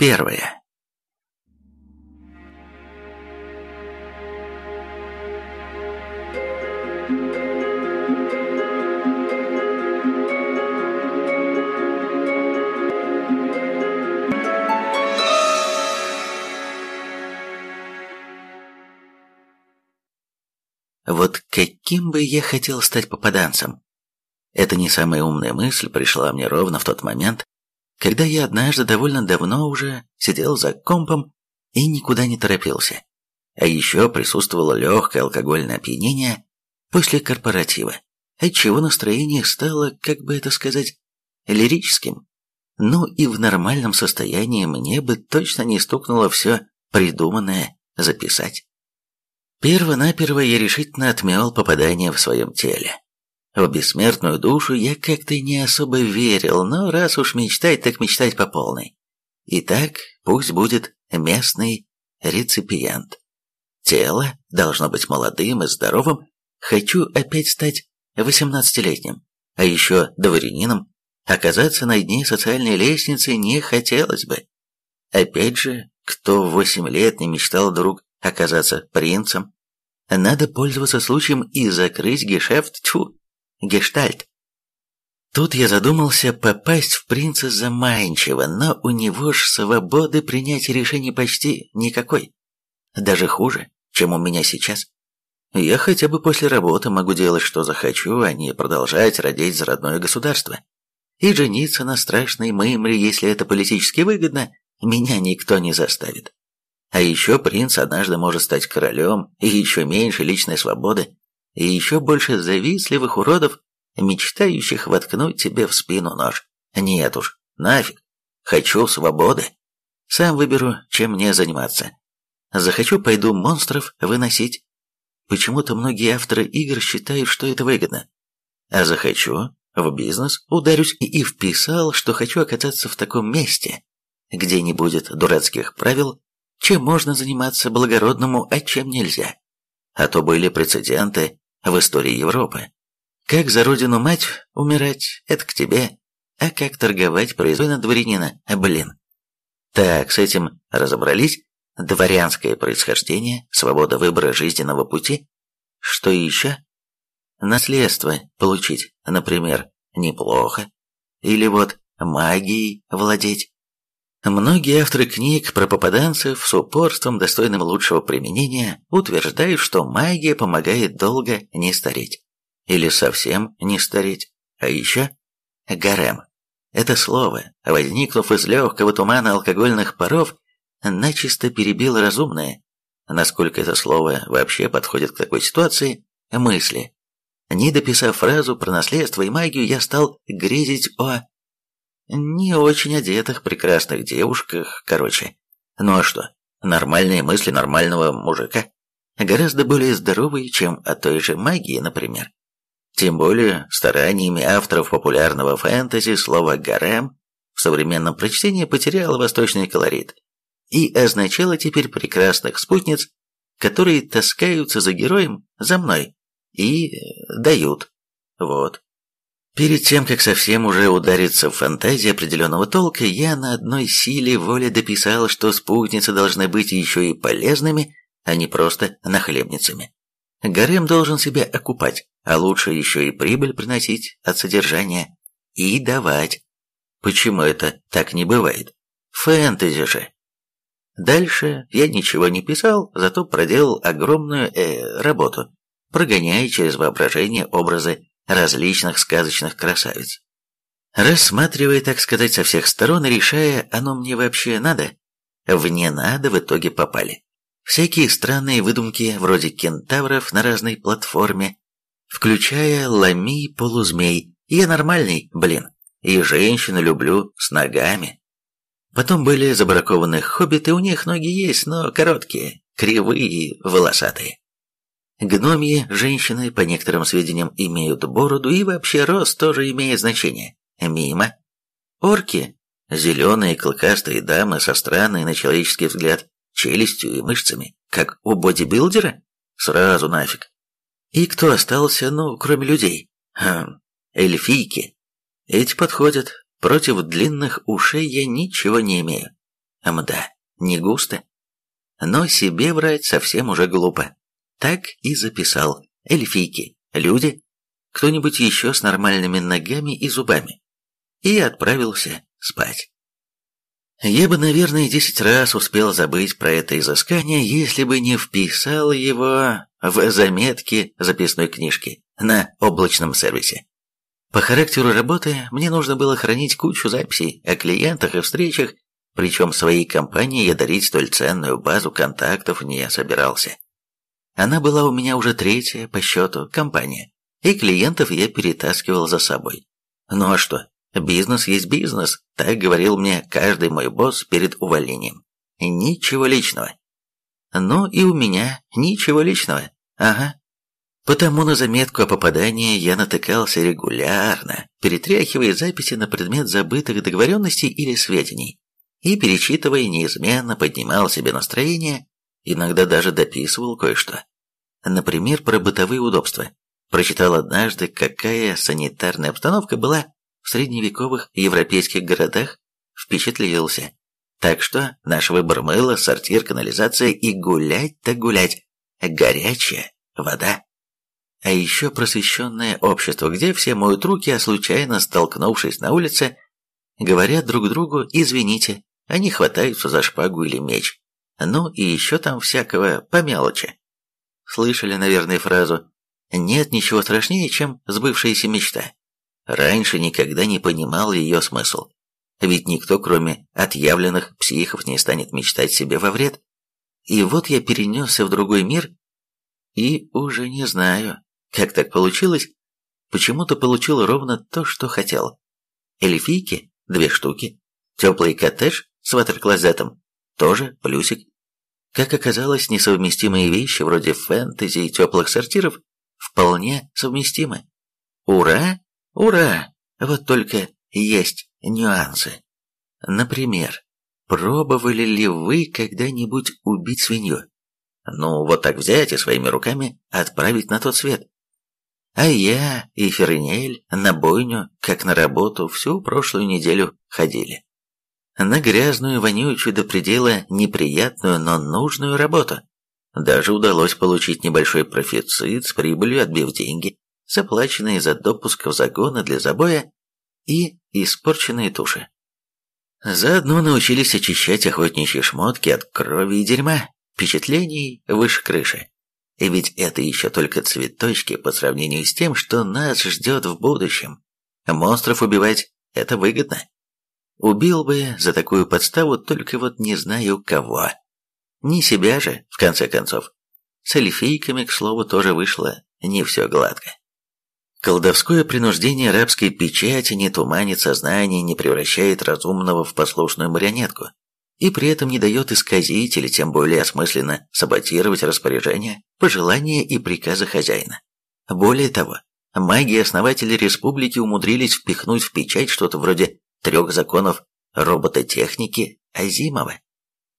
Первое. Вот каким бы я хотел стать попаданцем? Это не самая умная мысль пришла мне ровно в тот момент, когда я однажды довольно давно уже сидел за компом и никуда не торопился. А еще присутствовало легкое алкогольное опьянение после корпоратива, отчего настроение стало, как бы это сказать, лирическим. Ну и в нормальном состоянии мне бы точно не стукнуло все придуманное записать. Перво-наперво я решительно отмел попадание в своем теле. В бессмертную душу я как-то не особо верил, но раз уж мечтать, так мечтать по полной. Итак, пусть будет местный реципиент. Тело должно быть молодым и здоровым. Хочу опять стать восемнадцатилетним, а еще дворянином. Оказаться на дне социальной лестницы не хотелось бы. Опять же, кто в восемь лет не мечтал вдруг оказаться принцем? Надо пользоваться случаем и закрыть гешефт, тьфу, гештальт. Тут я задумался попасть в принца заманчиво, но у него ж свободы принятия решений почти никакой. Даже хуже, чем у меня сейчас. Я хотя бы после работы могу делать, что захочу, а не продолжать родить за родное государство. И жениться на страшной мымре, если это политически выгодно, меня никто не заставит. А еще принц однажды может стать королем, и еще меньше личной свободы, и еще больше завистливых уродов, мечтающих воткнуть тебе в спину нож. Нет уж, нафиг. Хочу свободы. Сам выберу, чем мне заниматься. Захочу, пойду монстров выносить. Почему-то многие авторы игр считают, что это выгодно. А захочу, в бизнес ударюсь и вписал, что хочу оказаться в таком месте, где не будет дурацких правил, чем можно заниматься благородному, а чем нельзя. А то были прецеденты, в истории Европы. Как за родину мать умирать, это к тебе, а как торговать произвольно дворянина, блин. Так, с этим разобрались. Дворянское происхождение, свобода выбора жизненного пути. Что еще? Наследство получить, например, неплохо. Или вот магией владеть. Многие авторы книг про попаданцев с упорством, достойным лучшего применения, утверждают, что магия помогает долго не стареть. Или совсем не стареть. А еще гарем. Это слово, возникнув из легкого тумана алкогольных паров, начисто перебило разумное, насколько это слово вообще подходит к такой ситуации, мысли. Не дописав фразу про наследство и магию, я стал грезить о не очень одетых прекрасных девушках, короче. Ну а что, нормальные мысли нормального мужика. Гораздо более здоровые, чем от той же магии, например. Тем более, стараниями авторов популярного фэнтези слово «гарем» в современном прочтении потеряло восточный колорит и означало теперь прекрасных спутниц, которые таскаются за героем, за мной, и дают. Вот. Перед тем, как совсем уже удариться в фантазии определенного толка, я на одной силе воли дописал, что спутницы должны быть еще и полезными, а не просто нахлебницами. Гарем должен себя окупать, а лучше еще и прибыль приносить от содержания. И давать. Почему это так не бывает? Фэнтези же. Дальше я ничего не писал, зато проделал огромную э, работу, прогоняя через воображение образы различных сказочных красавиц. Рассматривая, так сказать, со всех сторон решая, оно мне вообще надо, в «не надо» в итоге попали. Всякие странные выдумки, вроде кентавров на разной платформе, включая лами полузмей. Я нормальный, блин, и женщину люблю с ногами. Потом были забракованные хоббиты, у них ноги есть, но короткие, кривые и волосатые. Гномьи женщины, по некоторым сведениям, имеют бороду, и вообще рост тоже имеет значение. Мимо. Орки – зеленые клыкастые дамы со странной на человеческий взгляд челюстью и мышцами, как у бодибилдера? Сразу нафиг. И кто остался, ну, кроме людей? Хм, эльфийки. Эти подходят. Против длинных ушей я ничего не имею. Мда, не густо. Но себе врать совсем уже глупо. Так и записал. Эльфийки, люди, кто-нибудь еще с нормальными ногами и зубами. И отправился спать. Я бы, наверное, десять раз успел забыть про это изыскание, если бы не вписал его в заметки записной книжки на облачном сервисе. По характеру работы мне нужно было хранить кучу записей о клиентах и встречах, причем своей компании я дарить столь ценную базу контактов не собирался. Она была у меня уже третья по счету компания, и клиентов я перетаскивал за собой. Ну а что, бизнес есть бизнес, так говорил мне каждый мой босс перед увольнением. Ничего личного. Ну и у меня ничего личного. Ага. Потому на заметку о попадании я натыкался регулярно, перетряхивая записи на предмет забытых договоренностей или сведений, и, перечитывая, неизменно поднимал себе настроение, иногда даже дописывал кое-что. Например, про бытовые удобства. Прочитал однажды, какая санитарная обстановка была в средневековых европейских городах, впечатлился. Так что наш выбор мыла, сортир, канализация и гулять-то гулять. Горячая вода. А еще просвещенное общество, где все моют руки, а случайно столкнувшись на улице, говорят друг другу «извините», они хватаются за шпагу или меч. Ну и еще там всякого по мелочи. Слышали, наверное, фразу «нет ничего страшнее, чем сбывшаяся мечта». Раньше никогда не понимал ее смысл. Ведь никто, кроме отъявленных психов, не станет мечтать себе во вред. И вот я перенесся в другой мир, и уже не знаю, как так получилось, почему-то получил ровно то, что хотел. Эльфийки – две штуки, теплый коттедж с ватерклозетом – тоже плюсик. Как оказалось, несовместимые вещи вроде фэнтези и теплых сортиров вполне совместимы. Ура! Ура! Вот только есть нюансы. Например, пробовали ли вы когда-нибудь убить свинью? Ну, вот так взять и своими руками отправить на тот свет. А я и Фернель на бойню, как на работу, всю прошлую неделю ходили. На грязную, вонючую до предела неприятную, но нужную работу. Даже удалось получить небольшой профицит с прибылью, отбив деньги, заплаченные за допуск в загоны для забоя и испорченные туши. Заодно научились очищать охотничьи шмотки от крови и дерьма, впечатлений выше крыши. И ведь это еще только цветочки по сравнению с тем, что нас ждет в будущем. Монстров убивать – это выгодно. Убил бы за такую подставу, только вот не знаю кого. Не себя же, в конце концов. С эльфийками, к слову, тоже вышло не все гладко. Колдовское принуждение арабской печати не туманит сознание, не превращает разумного в послушную марионетку, и при этом не дает исказить или тем более осмысленно саботировать распоряжения, пожелания и приказы хозяина. Более того, маги-основатели республики умудрились впихнуть в печать что-то вроде трех законов робототехники Азимова.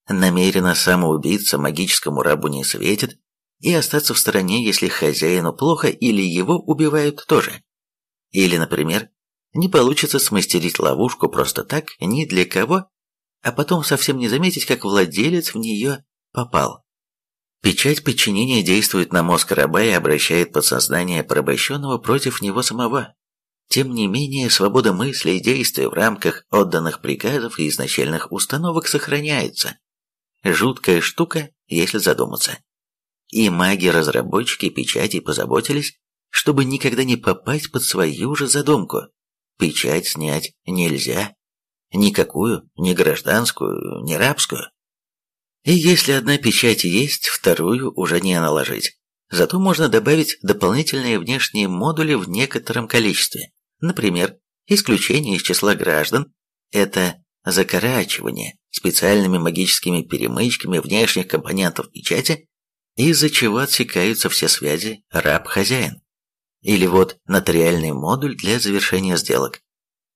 Намеренно самоубийца магическому рабу не светит, и остаться в стороне, если хозяину плохо или его убивают тоже. Или, например, не получится смастерить ловушку просто так, ни для кого, а потом совсем не заметить, как владелец в нее попал. Печать подчинения действует на мозг раба и обращает подсознание порабощенного против него самого. Тем не менее, свобода мысли и действия в рамках отданных приказов и изначальных установок сохраняется. Жуткая штука, если задуматься. И маги-разработчики печати позаботились, чтобы никогда не попасть под свою же задумку. Печать снять нельзя. Никакую, ни гражданскую, ни рабскую. И если одна печать есть, вторую уже не наложить. Зато можно добавить дополнительные внешние модули в некотором количестве. Например, исключение из числа граждан – это закорачивание специальными магическими перемычками внешних компонентов печати из-за чего отсекаются все связи раб-хозяин. Или вот нотариальный модуль для завершения сделок.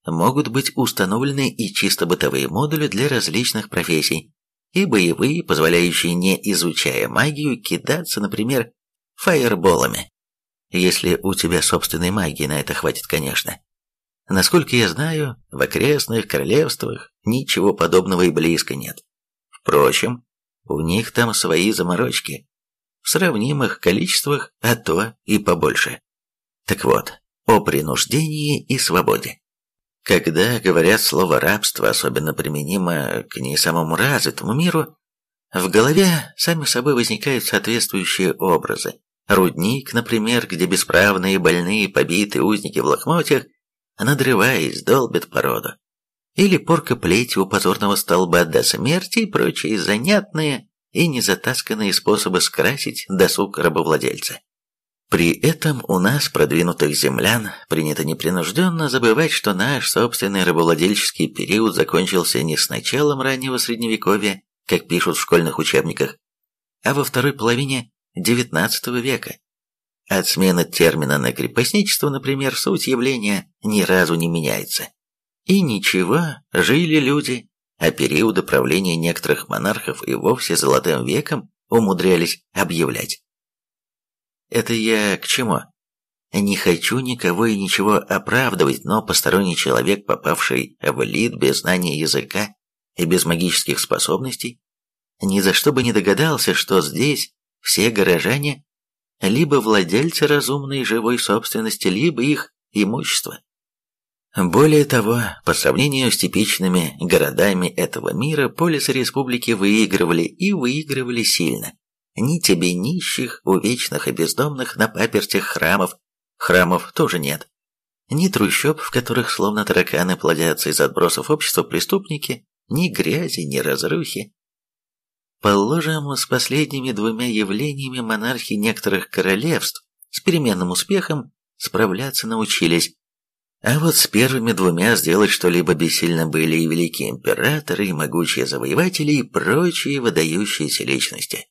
Могут быть установлены и чисто бытовые модули для различных профессий, и боевые, позволяющие, не изучая магию, кидаться, например, фаерболами. Если у тебя собственной магии на это хватит, конечно. Насколько я знаю, в окрестных королевствах ничего подобного и близко нет. Впрочем, у них там свои заморочки. В сравнимых количествах, а то и побольше. Так вот, о принуждении и свободе. Когда говорят слово «рабство», особенно применимо к не самому развитому миру, в голове сами собой возникают соответствующие образы. Рудник, например, где бесправные, больные, побитые узники в лохмотьях, надрываясь, долбят породу. Или порка плеть у позорного столба до смерти и прочие занятные и незатасканные способы скрасить досуг рабовладельца. При этом у нас, продвинутых землян, принято непринужденно забывать, что наш собственный рабовладельческий период закончился не с началом раннего средневековья, как пишут в школьных учебниках, а во второй половине XIX века. От смены термина на крепостничество, например, суть явления ни разу не меняется. И ничего, жили люди, а периоды правления некоторых монархов и вовсе золотым веком умудрялись объявлять. Это я к чему? Не хочу никого и ничего оправдывать, но посторонний человек, попавший в лид без знания языка и без магических способностей, ни за что бы не догадался, что здесь все горожане либо владельцы разумной живой собственности, либо их имущество. Более того, по сравнению с типичными городами этого мира, полисы республики выигрывали и выигрывали сильно. Ни тебе нищих, увечных и бездомных на папертях храмов, храмов тоже нет. Ни трущоб, в которых словно тараканы плодятся из отбросов общества преступники, ни грязи, ни разрухи. Положим, с последними двумя явлениями монархи некоторых королевств с переменным успехом справляться научились. А вот с первыми двумя сделать что-либо бессильно были и великие императоры, и могучие завоеватели, и прочие выдающиеся личности.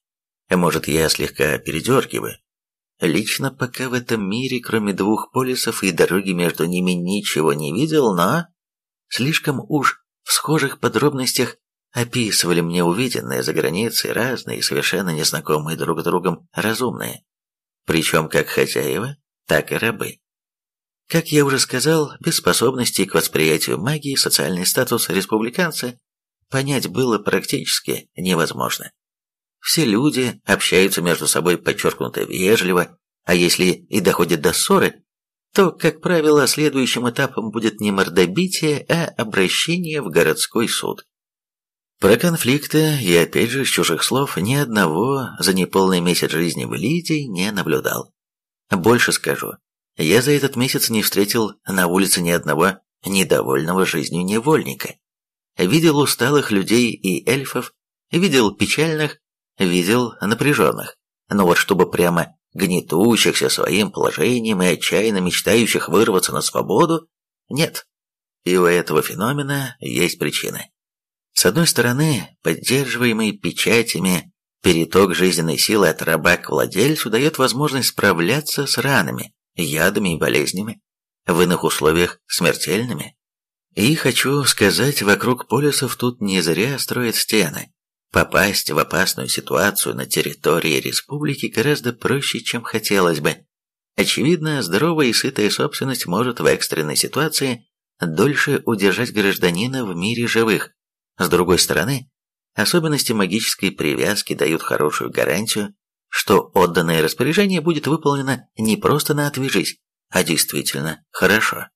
Может, я слегка передергиваю. Лично пока в этом мире, кроме двух полисов и дороги между ними, ничего не видел, но... Слишком уж в схожих подробностях описывали мне увиденное за границей разные, совершенно незнакомые друг другом разумные. Причем как хозяева, так и рабы. Как я уже сказал, без способностей к восприятию магии социальный статус республиканца понять было практически невозможно. Все люди общаются между собой подчеркнуто вежливо, а если и доходит до ссоры, то, как правило, следующим этапом будет не мордобитие, а обращение в городской суд. Про конфликты я опять же с чужих слов ни одного за неполный месяц жизни в Лидии не наблюдал. Больше скажу, я за этот месяц не встретил на улице ни одного недовольного жизнью невольника. Видел усталых людей и эльфов, видел печальных, видел напряженных, но вот чтобы прямо гнетущихся своим положением и отчаянно мечтающих вырваться на свободу, нет. И у этого феномена есть причины. С одной стороны, поддерживаемый печатями переток жизненной силы от раба к владельцу дает возможность справляться с ранами, ядами и болезнями, в иных условиях смертельными. И хочу сказать, вокруг полюсов тут не зря строят стены, Попасть в опасную ситуацию на территории республики гораздо проще, чем хотелось бы. Очевидно, здоровая и сытая собственность может в экстренной ситуации дольше удержать гражданина в мире живых. С другой стороны, особенности магической привязки дают хорошую гарантию, что отданное распоряжение будет выполнено не просто на «отвяжись», а действительно хорошо.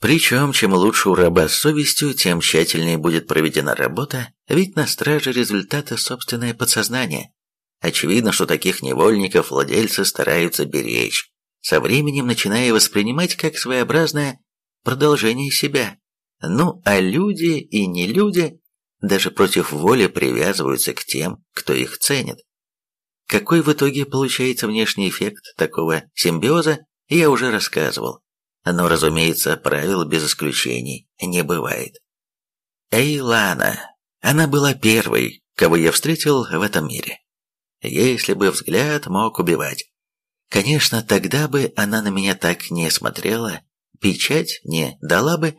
Причем, чем лучше у раба с совестью, тем тщательнее будет проведена работа, ведь на страже результата собственное подсознание. Очевидно, что таких невольников владельцы стараются беречь, со временем начиная воспринимать как своеобразное продолжение себя. Ну, а люди и не люди даже против воли привязываются к тем, кто их ценит. Какой в итоге получается внешний эффект такого симбиоза, я уже рассказывал. Но, разумеется, правил без исключений не бывает. Эйлана. Она была первой, кого я встретил в этом мире. Если бы взгляд мог убивать. Конечно, тогда бы она на меня так не смотрела, печать не дала бы.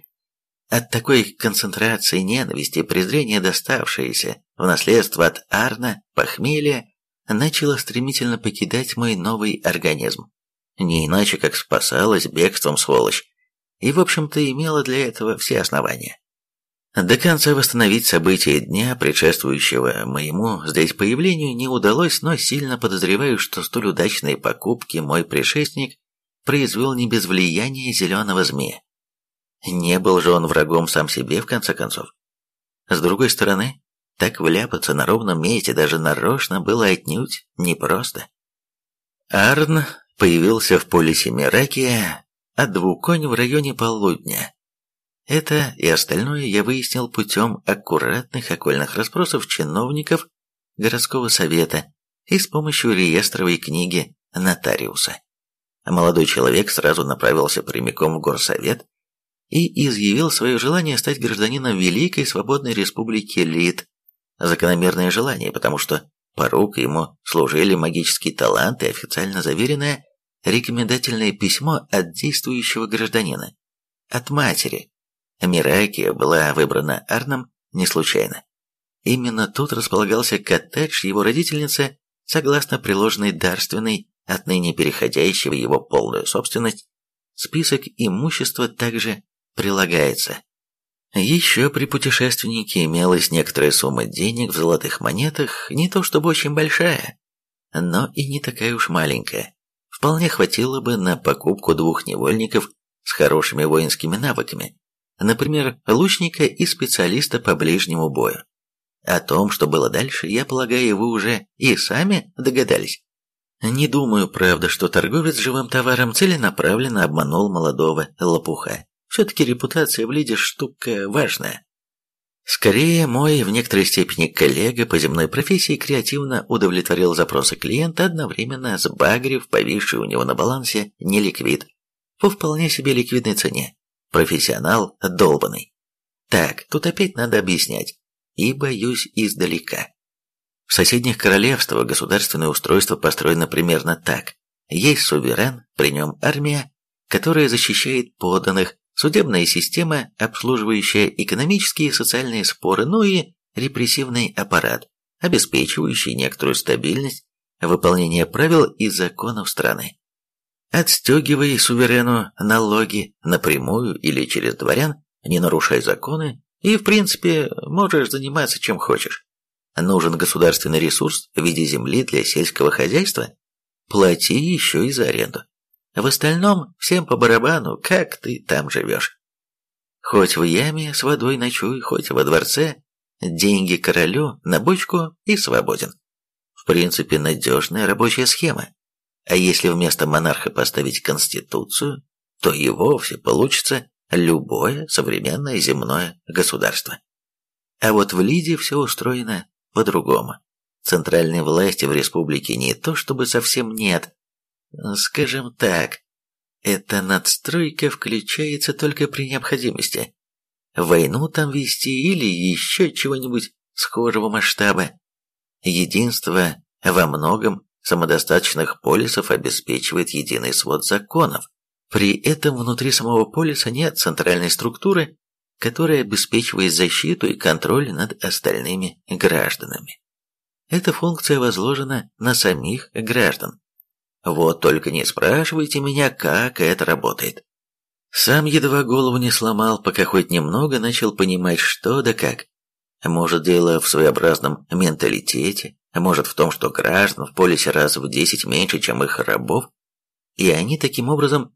От такой концентрации ненависти презрения, доставшееся в наследство от Арна, похмелья, начало стремительно покидать мой новый организм. Не иначе, как спасалась бегством сволочь. И, в общем-то, имела для этого все основания. До конца восстановить события дня, предшествующего моему здесь появлению, не удалось, но сильно подозреваю, что столь удачные покупки мой предшественник произвел не без влияния зеленого змея. Не был же он врагом сам себе, в конце концов. С другой стороны, так вляпаться на ровном месте даже нарочно было отнюдь непросто. Арн появился в полисе Миракия от двуконь в районе полудня, это и остальное я выяснил путем аккуратных окольных расспросов чиновников городского совета и с помощью реестровой книги нотариуса. Молодой человек сразу направился прямиком в горсовет и изъявил свое желание стать гражданином Великой Свободной Республики Лид. Закономерное желание, потому что порук ему служили магический талант и официально заверенное рекомендательное письмо от действующего гражданина, от матери, Миракия была выбрана Арном не случайно. Именно тут располагался коттедж его родительницы, согласно приложенной дарственной, отныне переходящей в его полную собственность, список имущества также прилагается. Еще при путешественнике имелась некоторая сумма денег в золотых монетах, не то чтобы очень большая, но и не такая уж маленькая. Вполне хватило бы на покупку двух невольников с хорошими воинскими навыками, Например, лучника и специалиста по ближнему бою. О том, что было дальше, я полагаю, вы уже и сами догадались. Не думаю, правда, что торговец живым товаром целенаправленно обманул молодого лопуха. Все-таки репутация в лиде штука важная. Скорее, мой в некоторой степени коллега по земной профессии креативно удовлетворил запросы клиента, одновременно сбагрив повисший у него на балансе неликвид по вполне себе ликвидной цене. Профессионал долбанный. Так, тут опять надо объяснять. И боюсь издалека. В соседних королевствах государственное устройство построено примерно так. Есть суверен, при нем армия, которая защищает подданных, судебная система, обслуживающая экономические и социальные споры, ну и репрессивный аппарат, обеспечивающий некоторую стабильность, выполнение правил и законов страны. Отстегивай суверену налоги напрямую или через дворян, не нарушай законы, и, в принципе, можешь заниматься чем хочешь. Нужен государственный ресурс в виде земли для сельского хозяйства? Плати еще и за аренду. В остальном всем по барабану, как ты там живешь. Хоть в яме с водой ночуй, хоть во дворце, деньги королю на бочку и свободен. В принципе, надежная рабочая схема. А если вместо монарха поставить конституцию, то и вовсе получится любое современное земное государство. А вот в Лиде все устроено по-другому. Центральной власти в республике не то чтобы совсем нет. Скажем так, эта надстройка включается только при необходимости. Войну там вести или еще чего-нибудь схожего масштаба. Единство во многом самодостаточных полисов обеспечивает единый свод законов. При этом внутри самого полиса нет центральной структуры, которая обеспечивает защиту и контроль над остальными гражданами. Эта функция возложена на самих граждан. Вот только не спрашивайте меня, как это работает. Сам едва голову не сломал, пока хоть немного начал понимать, что да как. Может, дело в своеобразном менталитете, а может в том, что граждан в полисе раз в десять меньше, чем их рабов, и они таким образом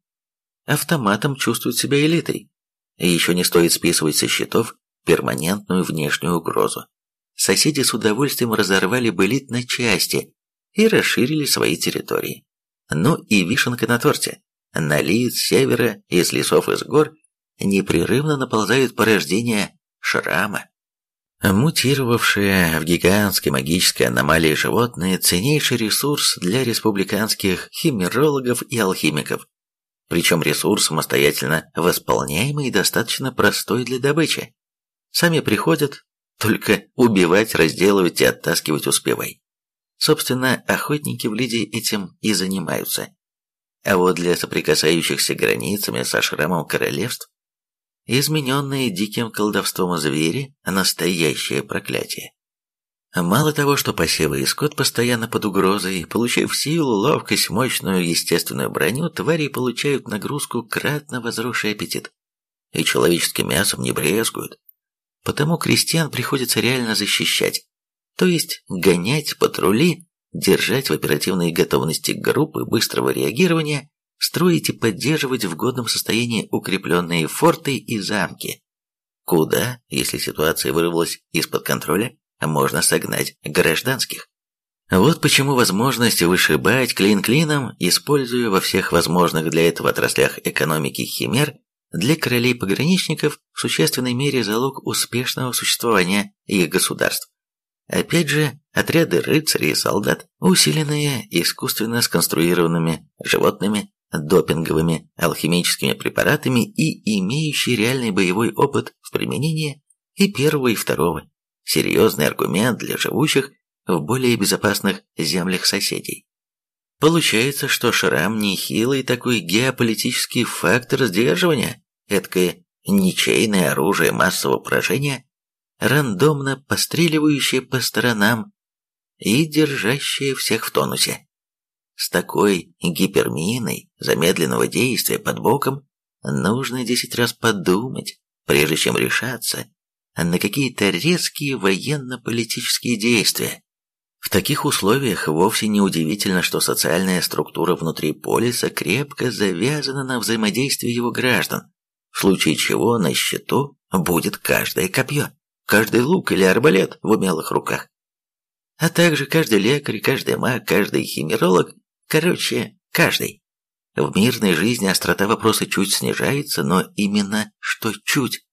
автоматом чувствуют себя элитой. И еще не стоит списывать со счетов перманентную внешнюю угрозу. Соседи с удовольствием разорвали бы элит на части и расширили свои территории. Ну и вишенка на торте. На лиц севера, из лесов и с гор непрерывно наползают порождения шрама. Мутировавшие в гигантской магической аномалии животные – ценнейший ресурс для республиканских химерологов и алхимиков. Причем ресурс самостоятельно восполняемый и достаточно простой для добычи. Сами приходят, только убивать, разделывать и оттаскивать успевай. Собственно, охотники в Лиде этим и занимаются. А вот для соприкасающихся границами со шрамом королевств измененные диким колдовством звери – настоящее проклятие. Мало того, что посевы и скот постоянно под угрозой, получив силу, ловкость, мощную естественную броню, твари получают нагрузку, кратно возросший аппетит. И человеческим мясом не брезгуют. потому крестьян приходится реально защищать, то есть гонять патрули, держать в оперативной готовности группы быстрого реагирования, строить и поддерживать в годном состоянии укрепленные форты и замки. Куда, если ситуация вырвалась из-под контроля, можно согнать гражданских. Вот почему возможность вышибать клин клином, используя во всех возможных для этого отраслях экономики химер, для королей-пограничников в существенной мере залог успешного существования их государств. Опять же, отряды рыцарей и солдат, усиленные искусственно сконструированными животными, допинговыми алхимическими препаратами и имеющие реальный боевой опыт в применении и первого, и второго. Серьезный аргумент для живущих в более безопасных землях соседей. Получается, что шрам нехилый такой геополитический фактор сдерживания, эдакое ничейное оружие массового поражения, рандомно постреливающее по сторонам и держащее всех в тонусе. С такой гиперминой замедленного действия под боком нужно десять раз подумать, прежде чем решаться на какие-то резкие военно-политические действия. В таких условиях вовсе не удивительно, что социальная структура внутри полиса крепко завязана на взаимодействии его граждан, в случае чего на счету будет каждое копье, каждый лук или арбалет в умелых руках. А также каждый лекарь, каждый маг, каждый химеролог, короче, каждый. В мирной жизни острота вопроса чуть снижается, но именно что чуть.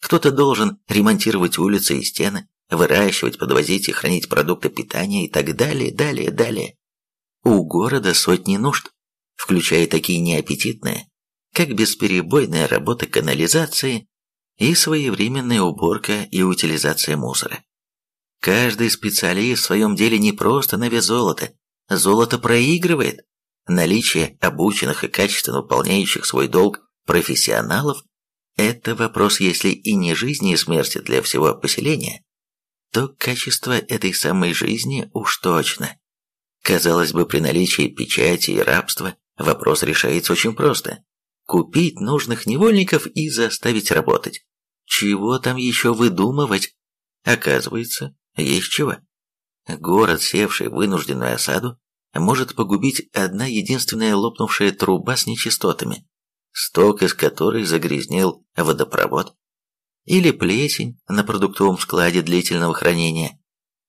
Кто-то должен ремонтировать улицы и стены, выращивать, подвозить и хранить продукты питания и так далее, далее, далее. У города сотни нужд, включая такие неаппетитные, как бесперебойная работа канализации и своевременная уборка и утилизация мусора. Каждый специалист в своем деле не просто на вес золота, золото проигрывает. Наличие обученных и качественно выполняющих свой долг профессионалов – это вопрос, если и не жизни и смерти для всего поселения, то качество этой самой жизни уж точно. Казалось бы, при наличии печати и рабства вопрос решается очень просто. Купить нужных невольников и заставить работать. Чего там еще выдумывать? Оказывается, есть чего. Город, севший в вынужденную осаду, может погубить одна единственная лопнувшая труба с нечистотами, сток из которой загрязнил водопровод, или плесень на продуктовом складе длительного хранения,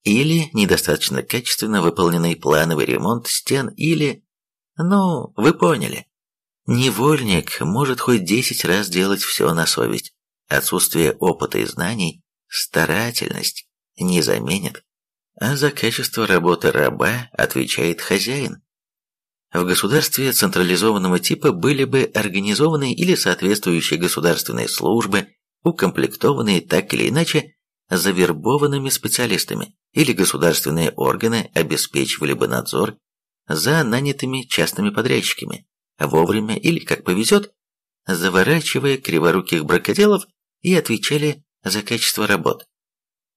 или недостаточно качественно выполненный плановый ремонт стен, или... Ну, вы поняли. Невольник может хоть десять раз делать все на совесть. Отсутствие опыта и знаний, старательность не заменит. А за качество работы раба отвечает хозяин. В государстве централизованного типа были бы организованы или соответствующие государственные службы, укомплектованные так или иначе завербованными специалистами, или государственные органы обеспечивали бы надзор за нанятыми частными подрядчиками, вовремя или, как повезет, заворачивая криворуких бракоделов и отвечали за качество работ.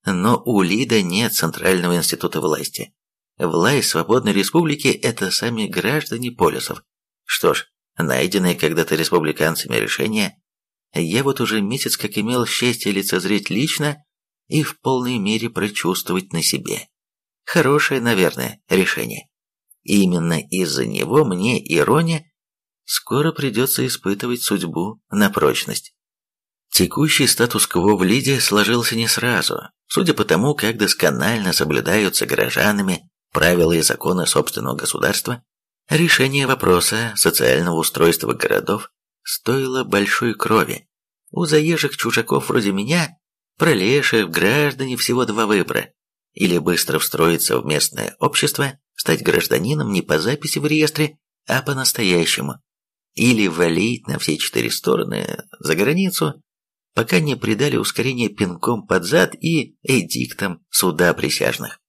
Но у ЛИДа нет Центрального института власти. Власть свободной республики – это сами граждане полисов. Что ж, найденные когда-то республиканцами решения я вот уже месяц как имел счастье лицезреть лично и в полной мере прочувствовать на себе. Хорошее, наверное, решение. именно из-за него мне, ирония, скоро придется испытывать судьбу на прочность. Текущий статус-кво в Лиде сложился не сразу, судя по тому, как досконально соблюдаются горожанами правила и законы собственного государства, решение вопроса социального устройства городов стоило большой крови. У заезжих чужаков вроде меня, пролеших граждане всего два выбора. Или быстро встроиться в местное общество, стать гражданином не по записи в реестре, а по-настоящему. Или валить на все четыре стороны за границу, пока не придали ускорение пинком под зад и эдиктом суда присяжных.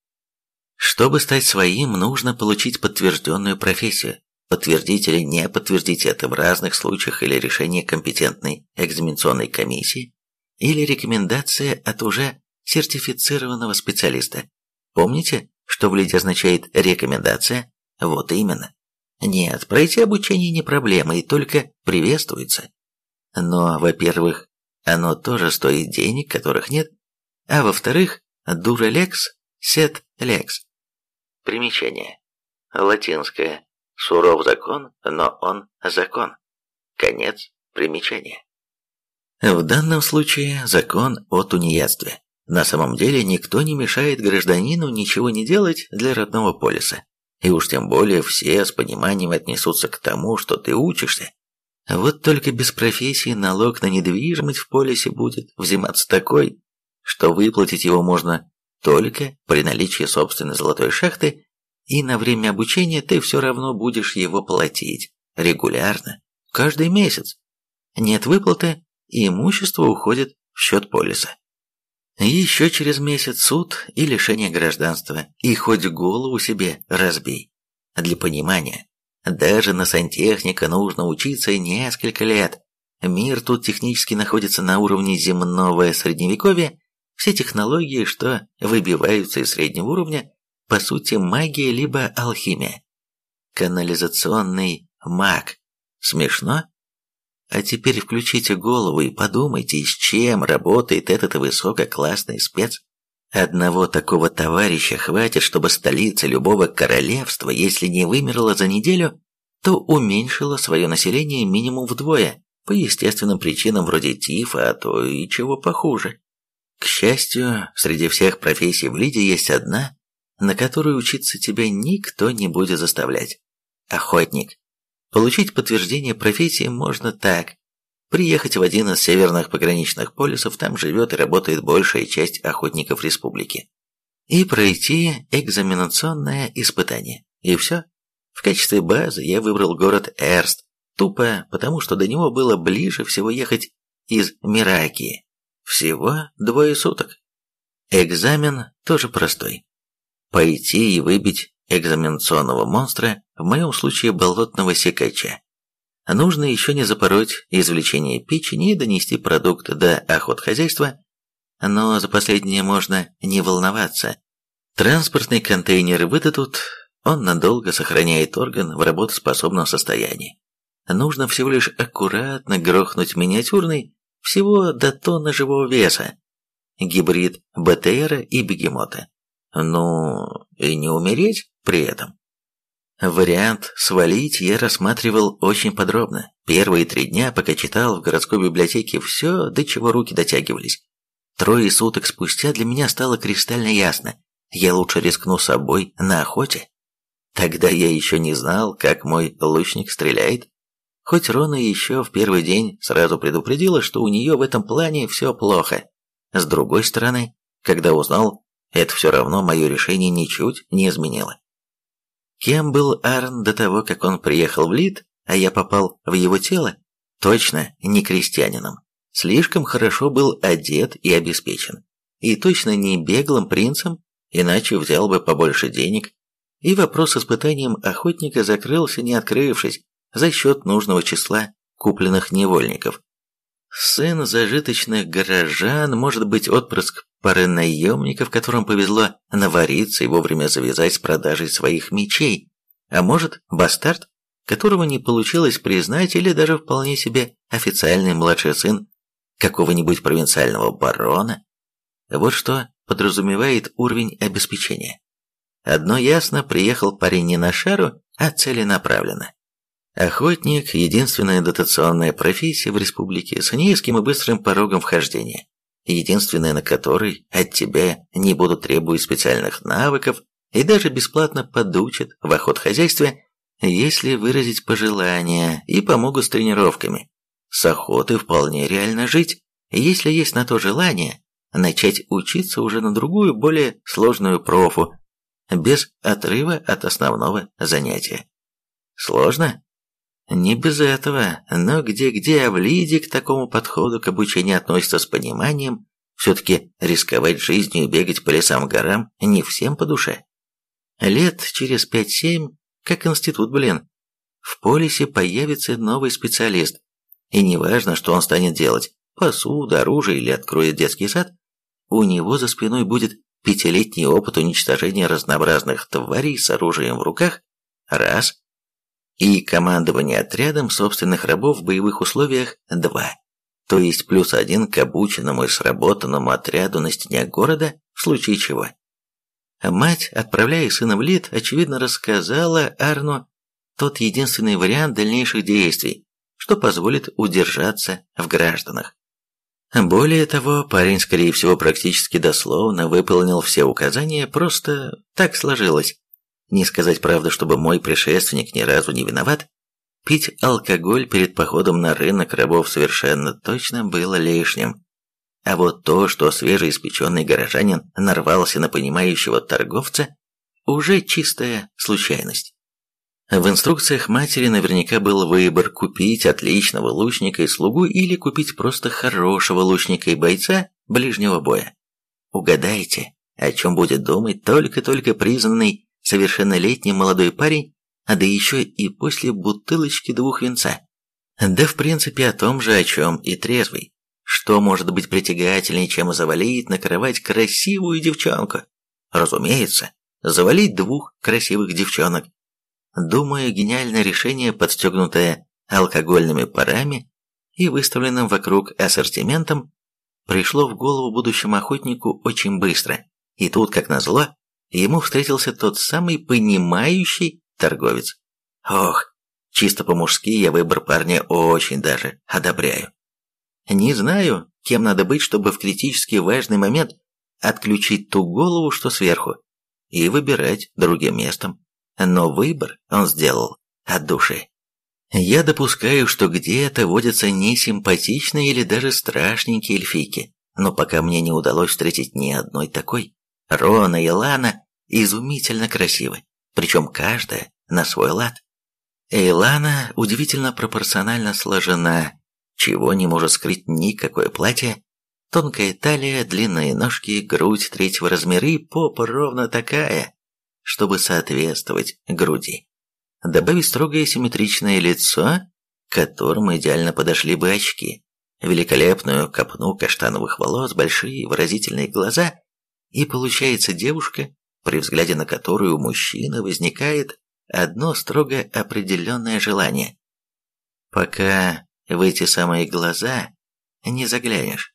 Чтобы стать своим, нужно получить подтвержденную профессию, Подтвердить или не подтвердить это в разных случаях или решение компетентной экзаменационной комиссии, или рекомендация от уже сертифицированного специалиста. Помните, что в ЛИДе означает «рекомендация»? Вот именно. Нет, пройти обучение не проблема и только приветствуется. Но, во-первых, оно тоже стоит денег, которых нет, а во-вторых, дуралекс, сет лекс. Примечание. Латинское. Суров закон, но он закон. Конец примечания. В данном случае закон о тунеядстве. На самом деле никто не мешает гражданину ничего не делать для родного полиса. И уж тем более все с пониманием отнесутся к тому, что ты учишься. Вот только без профессии налог на недвижимость в полисе будет взиматься такой, что выплатить его можно только при наличии собственной золотой шахты, и на время обучения ты все равно будешь его платить регулярно, каждый месяц. Нет выплаты, и имущество уходит в счет полиса. Еще через месяц суд и лишение гражданства, и хоть голову себе разбей. Для понимания, даже на сантехника нужно учиться несколько лет. Мир тут технически находится на уровне земного средневековья, все технологии, что выбиваются из среднего уровня, по сути магия либо алхимия. Канализационный маг. Смешно? А теперь включите голову и подумайте, с чем работает этот высококлассный спец. Одного такого товарища хватит, чтобы столица любого королевства, если не вымерла за неделю, то уменьшила свое население минимум вдвое, по естественным причинам вроде тифа, а то и чего похуже. К счастью, среди всех профессий в Лиде есть одна, на которую учиться тебя никто не будет заставлять. Охотник. Получить подтверждение профессии можно так. Приехать в один из северных пограничных полюсов, там живет и работает большая часть охотников республики. И пройти экзаменационное испытание. И все. В качестве базы я выбрал город Эрст, тупо потому, что до него было ближе всего ехать из Миракии. Всего двое суток. Экзамен тоже простой. Пойти и выбить экзаменационного монстра, в моем случае болотного секача. Нужно еще не запороть извлечение печени и донести продукт до охотхозяйства, но за последнее можно не волноваться. Транспортный контейнер выдадут, он надолго сохраняет орган в работоспособном состоянии. Нужно всего лишь аккуратно грохнуть миниатюрный, всего до тонны живого веса, гибрид БТРа и бегемота. Ну, и не умереть при этом. Вариант «свалить» я рассматривал очень подробно. Первые три дня, пока читал в городской библиотеке все, до чего руки дотягивались. Трое суток спустя для меня стало кристально ясно. Я лучше рискну собой на охоте. Тогда я еще не знал, как мой лучник стреляет. Хоть Рона еще в первый день сразу предупредила, что у нее в этом плане все плохо. С другой стороны, когда узнал, это все равно мое решение ничуть не изменило. Кем был Арн до того, как он приехал в Лид, а я попал в его тело? Точно не крестьянином. Слишком хорошо был одет и обеспечен. И точно не беглым принцем, иначе взял бы побольше денег. И вопрос с испытанием охотника закрылся, не открывшись, за счет нужного числа купленных невольников. Сын зажиточных горожан, может быть отпрыск пары наемников, которым повезло навариться и вовремя завязать с продажей своих мечей, а может бастард, которого не получилось признать или даже вполне себе официальный младший сын какого-нибудь провинциального барона. Вот что подразумевает уровень обеспечения. Одно ясно, приехал парень не на шару, а целенаправленно. Охотник – единственная дотационная профессия в республике с низким и быстрым порогом вхождения, единственная, на которой от тебя не будут требовать специальных навыков и даже бесплатно подучат в охотхозяйстве, если выразить пожелания и помогут с тренировками. С охоты вполне реально жить, если есть на то желание, начать учиться уже на другую, более сложную профу, без отрыва от основного занятия. Сложно? Не без этого, но где-где, а в Лиде к такому подходу к обучению относятся с пониманием, все-таки рисковать жизнью и бегать по лесам горам не всем по душе. Лет через пять-семь, как институт, блин, в полисе появится новый специалист, и неважно, что он станет делать, посуду, оружие или откроет детский сад, у него за спиной будет пятилетний опыт уничтожения разнообразных тварей с оружием в руках, раз, и командование отрядом собственных рабов в боевых условиях – два. то есть плюс один к обученному и сработанному отряду на стене города, в случае чего. Мать, отправляя сына в лид, очевидно рассказала Арну тот единственный вариант дальнейших действий, что позволит удержаться в гражданах. Более того, парень, скорее всего, практически дословно выполнил все указания, просто так сложилось. Не сказать правду, чтобы мой предшественник ни разу не виноват, пить алкоголь перед походом на рынок рабов совершенно точно было лишним. А вот то, что свежеиспеченный горожанин нарвался на понимающего торговца, уже чистая случайность. В инструкциях матери наверняка был выбор купить отличного лучника и слугу или купить просто хорошего лучника и бойца ближнего боя. Угадайте, о чем будет думать только-только признанный совершеннолетний молодой парень, а да еще и после бутылочки двух винца. Да в принципе о том же, о чем и трезвый. Что может быть притягательнее, чем завалить на кровать красивую девчонку? Разумеется, завалить двух красивых девчонок, Думаю, гениальное решение, подстегнутое алкогольными парами и выставленным вокруг ассортиментом, пришло в голову будущему охотнику очень быстро. И тут, как назло, ему встретился тот самый понимающий торговец. Ох, чисто по-мужски я выбор парня очень даже одобряю. Не знаю, кем надо быть, чтобы в критически важный момент отключить ту голову, что сверху, и выбирать другим местом но выбор он сделал от души. Я допускаю, что где-то водятся несимпатичные или даже страшненькие эльфийки, но пока мне не удалось встретить ни одной такой. Рона и Лана изумительно красивы, причем каждая на свой лад. Эйлана удивительно пропорционально сложена, чего не может скрыть никакое платье. Тонкая талия, длинные ножки, грудь третьего размера и попа ровно такая, чтобы соответствовать груди. Добавить строгое симметричное лицо, к которому идеально подошли бы очки, великолепную копну каштановых волос, большие выразительные глаза, и получается девушка, при взгляде на которую у мужчины возникает одно строго определенное желание. Пока в эти самые глаза не заглянешь.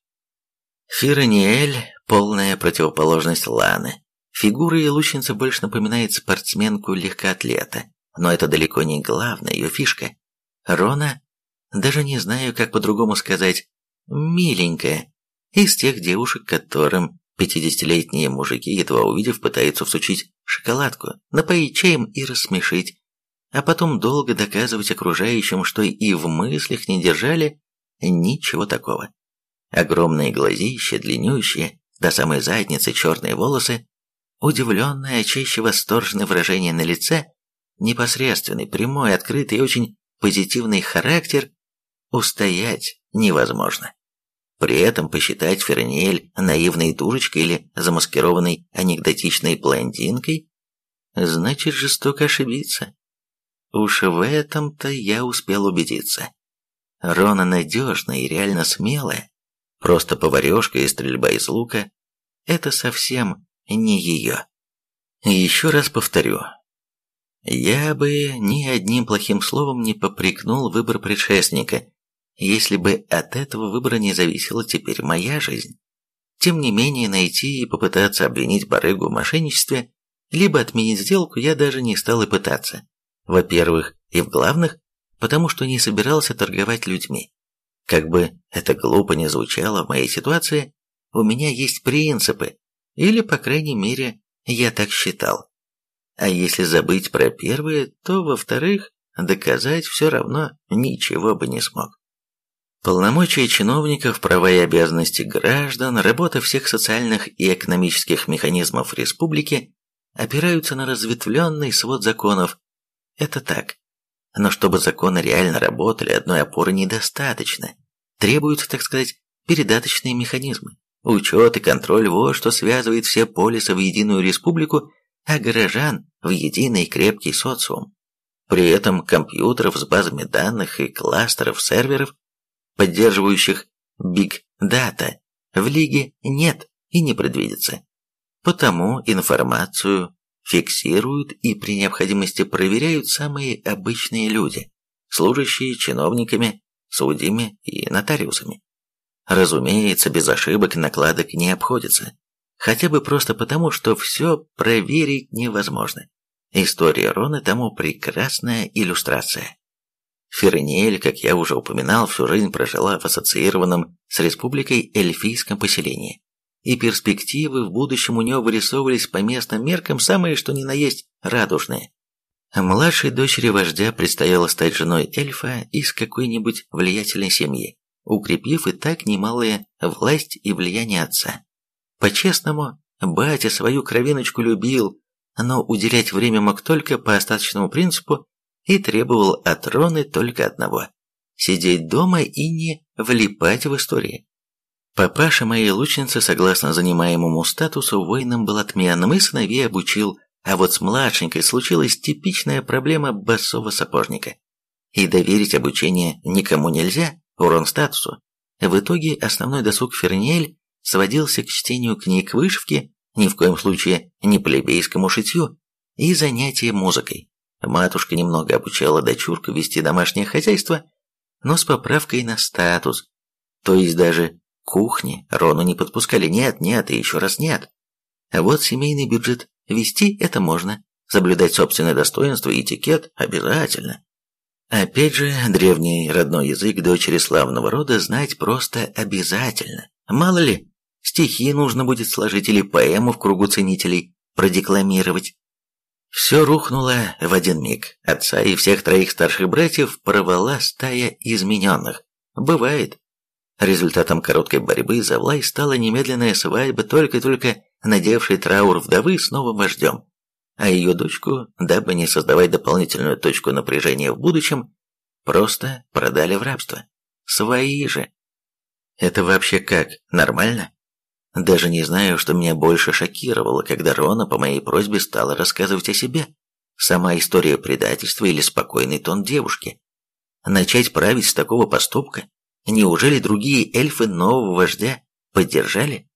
Фираниэль – полная противоположность Ланы. Фигура ее лучницы больше напоминает спортсменку-легкоатлета, но это далеко не главная ее фишка. Рона, даже не знаю, как по-другому сказать, миленькая, из тех девушек, которым пятидесятилетние мужики, едва увидев, пытаются всучить шоколадку, напоить чаем и рассмешить, а потом долго доказывать окружающим, что и в мыслях не держали ничего такого. Огромные глазища, длиннющие, до самой задницы черные волосы, Удивленное, чаще восторженное выражение на лице, непосредственный, прямой, открытый и очень позитивный характер устоять невозможно. При этом посчитать Ферниэль наивной дурочкой или замаскированной анекдотичной блондинкой значит жестоко ошибиться. Уж в этом-то я успел убедиться. Рона надежная и реально смелая, просто поварешка и стрельба из лука – это совсем не ее. Еще раз повторю. Я бы ни одним плохим словом не попрекнул выбор предшественника, если бы от этого выбора не зависела теперь моя жизнь. Тем не менее, найти и попытаться обвинить барыгу в мошенничестве, либо отменить сделку я даже не стал и пытаться. Во-первых, и в главных, потому что не собирался торговать людьми. Как бы это глупо не звучало в моей ситуации, у меня есть принципы, или, по крайней мере, я так считал. А если забыть про первое, то, во-вторых, доказать все равно ничего бы не смог. Полномочия чиновников, права и обязанности граждан, работа всех социальных и экономических механизмов республики опираются на разветвленный свод законов. Это так. Но чтобы законы реально работали, одной опоры недостаточно. Требуются, так сказать, передаточные механизмы. Учет и контроль – вот что связывает все полисы в единую республику, а горожан в единый крепкий социум. При этом компьютеров с базами данных и кластеров серверов, поддерживающих Data, в лиге нет и не предвидится. Потому информацию фиксируют и при необходимости проверяют самые обычные люди, служащие чиновниками, судьями и нотариусами. Разумеется, без ошибок накладок не обходится. Хотя бы просто потому, что все проверить невозможно. История Роны тому прекрасная иллюстрация. Ферниэль, как я уже упоминал, всю жизнь прожила в ассоциированном с республикой эльфийском поселении. И перспективы в будущем у нее вырисовывались по местным меркам самые что ни на есть радужные. Младшей дочери вождя предстояло стать женой эльфа из какой-нибудь влиятельной семьи, укрепив и так немалая власть и влияние отца. По-честному, батя свою кровиночку любил, но уделять время мог только по остаточному принципу и требовал от Роны только одного – сидеть дома и не влипать в истории. Папаша моей лучницы, согласно занимаемому статусу, воином был отменным и сыновей обучил, а вот с младшенькой случилась типичная проблема басового сапожника. И доверить обучение никому нельзя, урон статусу. В итоге основной досуг Ферниэль сводился к чтению книг вышивки, ни в коем случае не плебейскому шитью, и занятия музыкой. Матушка немного обучала дочурку вести домашнее хозяйство, но с поправкой на статус, то есть даже кухни Рону не подпускали нет, нет и еще раз нет. А вот семейный бюджет вести это можно, соблюдать собственное достоинство и этикет обязательно. Опять же, древний родной язык дочери славного рода знать просто обязательно. Мало ли, стихи нужно будет сложить или поэму в кругу ценителей продекламировать. Все рухнуло в один миг. Отца и всех троих старших братьев порвала стая измененных. Бывает. Результатом короткой борьбы за власть стала немедленная свадьба только-только надевшей траур вдовы с новым вождем. А ее дочку, дабы не создавать дополнительную точку напряжения в будущем, просто продали в рабство. Свои же. Это вообще как, нормально? Даже не знаю, что меня больше шокировало, когда Рона по моей просьбе стала рассказывать о себе. Сама история предательства или спокойный тон девушки. Начать править с такого поступка? Неужели другие эльфы нового вождя поддержали?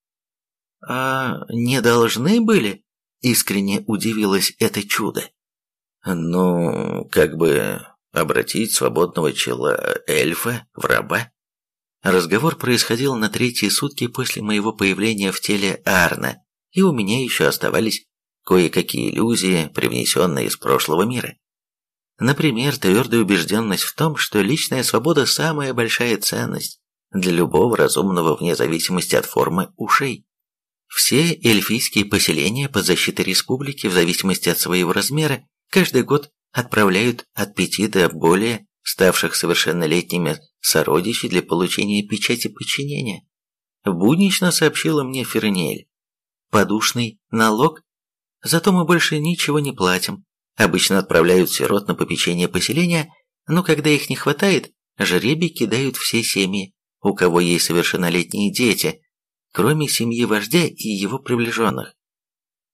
А не должны были? Искренне удивилась это чудо. Ну, как бы обратить свободного чела эльфа в раба? Разговор происходил на третьи сутки после моего появления в теле Арна, и у меня еще оставались кое-какие иллюзии, привнесенные из прошлого мира. Например, твердая убежденность в том, что личная свобода – самая большая ценность для любого разумного вне зависимости от формы ушей. Все эльфийские поселения под защитой республики, в зависимости от своего размера, каждый год отправляют от пяти до более ставших совершеннолетними сородичей для получения печати подчинения. Буднично сообщила мне Фернель. Подушный налог? Зато мы больше ничего не платим. Обычно отправляют сирот на попечение поселения, но когда их не хватает, жребий кидают все семьи, у кого есть совершеннолетние дети, кроме семьи вождя и его приближенных.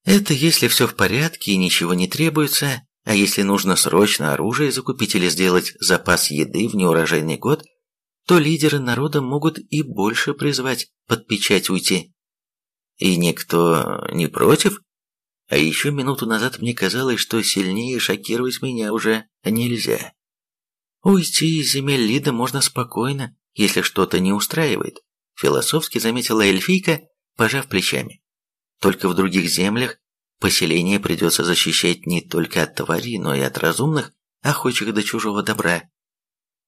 Это если все в порядке и ничего не требуется, а если нужно срочно оружие закупить или сделать запас еды в неурожайный год, то лидеры народа могут и больше призвать под печать уйти. И никто не против? А еще минуту назад мне казалось, что сильнее шокировать меня уже нельзя. Уйти из земель Лида можно спокойно, если что-то не устраивает, философски заметила эльфийка, пожав плечами. Только в других землях Поселение придется защищать не только от тварей, но и от разумных, охочих до чужого добра.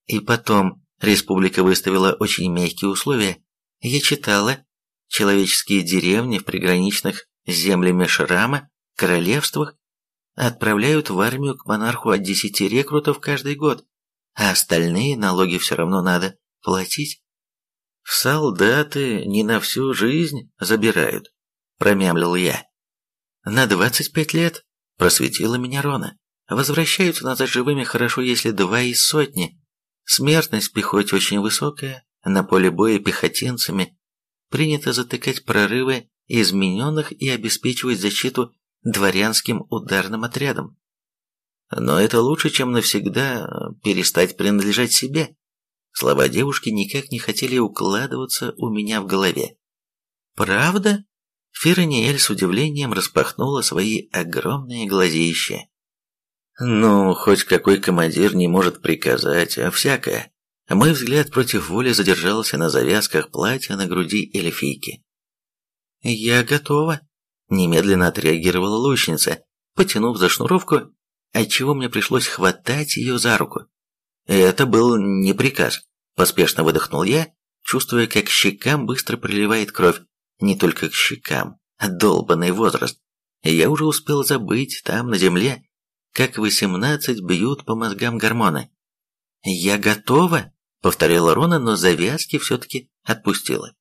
И потом, республика выставила очень мягкие условия. Я читала, человеческие деревни в приграничных землями Шрама, королевствах отправляют в армию к монарху от десяти рекрутов каждый год, а остальные налоги все равно надо платить. «Солдаты не на всю жизнь забирают», — промямлил я. На двадцать пять лет просветила меня Рона. Возвращаются назад живыми хорошо, если два из сотни. Смертность в пехоте очень высокая, на поле боя пехотинцами принято затыкать прорывы измененных и обеспечивать защиту дворянским ударным отрядом. Но это лучше, чем навсегда перестать принадлежать себе. Слова девушки никак не хотели укладываться у меня в голове. «Правда?» Ферниэль с удивлением распахнула свои огромные глазища. «Ну, хоть какой командир не может приказать, а всякое. Мой взгляд против воли задержался на завязках платья на груди эльфийки. «Я готова», — немедленно отреагировала лучница, потянув за шнуровку, отчего мне пришлось хватать ее за руку. Это был не приказ. Поспешно выдохнул я, чувствуя, как щекам быстро приливает кровь. Не только к щекам, а долбанный возраст. Я уже успел забыть там, на земле, как восемнадцать бьют по мозгам гормоны. «Я готова», — повторила Рона, но завязки все-таки отпустила.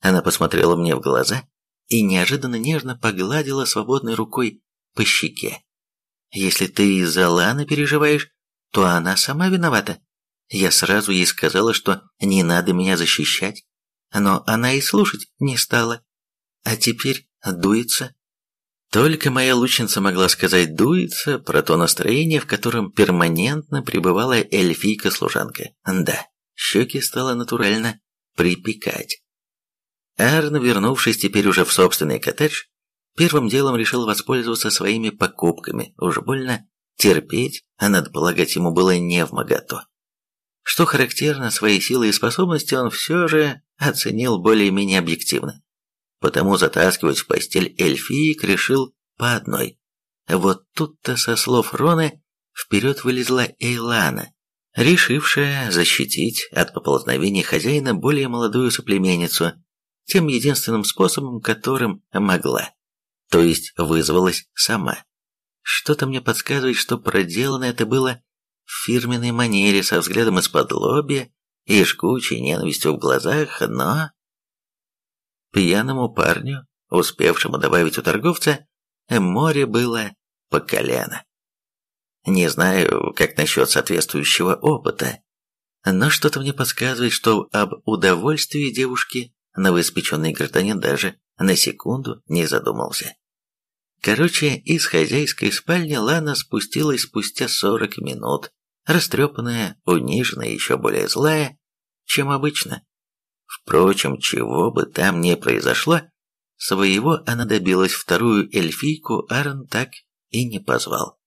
Она посмотрела мне в глаза и неожиданно нежно погладила свободной рукой по щеке. «Если ты из-за Ланы переживаешь, то она сама виновата. Я сразу ей сказала, что не надо меня защищать, но она и слушать не стала. А теперь дуется. Только моя лучница могла сказать «дуется» про то настроение, в котором перманентно пребывала эльфийка-служанка. Да, щеки стало натурально припекать. Арн, вернувшись теперь уже в собственный коттедж, первым делом решил воспользоваться своими покупками, уж больно терпеть, а надо полагать, ему было не в моготу. Что характерно, свои силы и способности он все же оценил более-менее объективно потому затаскивать в постель эльфиек решил по одной. Вот тут-то со слов Роны вперед вылезла Эйлана, решившая защитить от поползновений хозяина более молодую соплеменницу, тем единственным способом, которым могла. То есть вызвалась сама. Что-то мне подсказывает, что проделано это было в фирменной манере, со взглядом из-под лобья и жгучей ненавистью в глазах, но Пьяному парню, успевшему добавить у торговца, море было по колено. Не знаю, как насчет соответствующего опыта, но что-то мне подсказывает, что об удовольствии девушки новоиспеченный гражданин даже на секунду не задумался. Короче, из хозяйской спальни Лана спустилась спустя сорок минут, растрепанная, униженная, еще более злая, чем обычно. Впрочем, чего бы там ни произошло, своего она добилась, вторую эльфийку Аарон так и не позвал.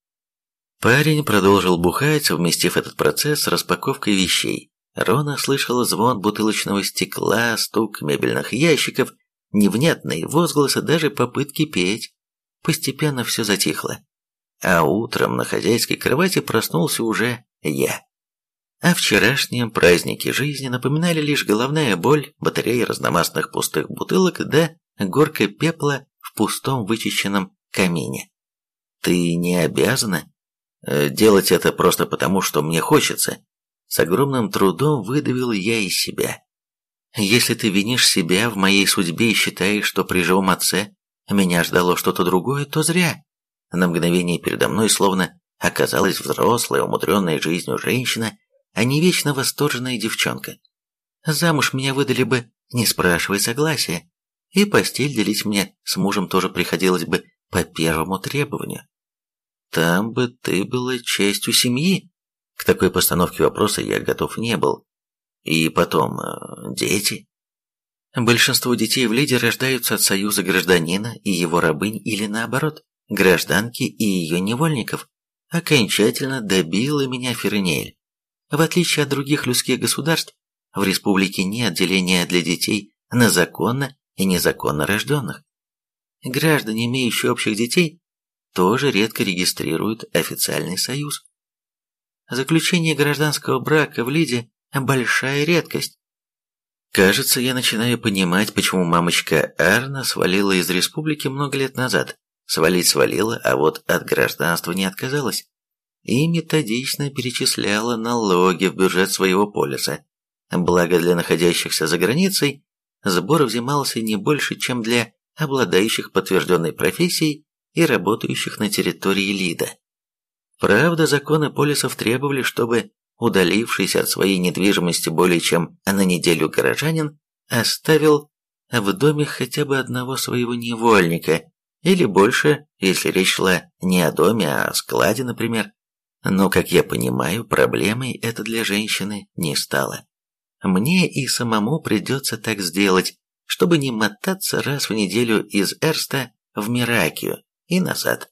Парень продолжил бухать, совместив этот процесс с распаковкой вещей. Рона слышала звон бутылочного стекла, стук мебельных ящиков, невнятные возгласы, даже попытки петь. Постепенно все затихло. А утром на хозяйской кровати проснулся уже я. О вчерашнем празднике жизни напоминали лишь головная боль, батареи разномастных пустых бутылок да горка пепла в пустом вычищенном камине. Ты не обязана э, делать это просто потому, что мне хочется. С огромным трудом выдавил я из себя. Если ты винишь себя в моей судьбе и считаешь, что при живом отце меня ждало что-то другое, то зря. На мгновение передо мной словно оказалась взрослая, умудренная жизнью женщина, а не вечно восторженная девчонка. Замуж меня выдали бы, не спрашивая согласия, и постель делить мне с мужем тоже приходилось бы по первому требованию. Там бы ты была частью семьи. К такой постановке вопроса я готов не был. И потом, э, дети. Большинство детей в Лиде рождаются от союза гражданина и его рабынь или наоборот, гражданки и ее невольников. Окончательно добила меня Фернель. В отличие от других людских государств, в республике нет деления для детей на законно и незаконно рожденных. Граждане, имеющие общих детей, тоже редко регистрируют официальный союз. Заключение гражданского брака в Лиде – большая редкость. Кажется, я начинаю понимать, почему мамочка Арна свалила из республики много лет назад. Свалить свалила, а вот от гражданства не отказалась и методично перечисляла налоги в бюджет своего полиса. Благо для находящихся за границей сбор взимался не больше, чем для обладающих подтвержденной профессией и работающих на территории Лида. Правда, законы полисов требовали, чтобы удалившийся от своей недвижимости более чем на неделю горожанин оставил в доме хотя бы одного своего невольника, или больше, если речь шла не о доме, а о складе, например. Но, как я понимаю, проблемой это для женщины не стало. Мне и самому придется так сделать, чтобы не мотаться раз в неделю из Эрста в Миракию и назад.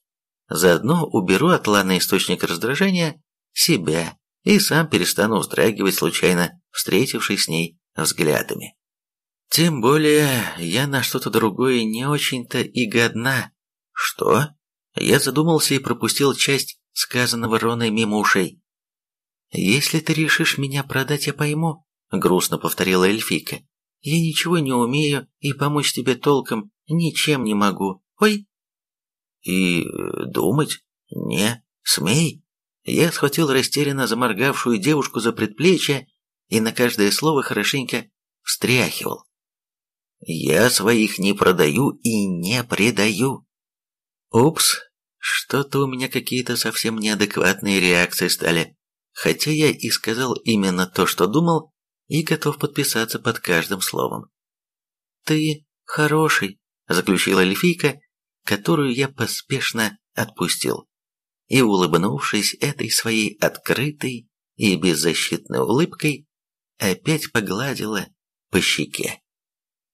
Заодно уберу от Ланы источник раздражения, себя и сам перестану вздрагивать, случайно встретившись с ней взглядами. Тем более, я на что-то другое не очень-то и годна. Что? Я задумался и пропустил часть сказанного Роной мимо ушей. «Если ты решишь меня продать, я пойму», — грустно повторила эльфийка. «Я ничего не умею и помочь тебе толком ничем не могу. Ой!» «И э, думать? Не, смей!» Я схватил растерянно заморгавшую девушку за предплечье и на каждое слово хорошенько встряхивал. «Я своих не продаю и не предаю!» «Упс, что-то у меня какие-то совсем неадекватные реакции стали, хотя я и сказал именно то, что думал, и готов подписаться под каждым словом. «Ты хороший», — заключила эльфийка, которую я поспешно отпустил и, улыбнувшись этой своей открытой и беззащитной улыбкой, опять погладила по щеке.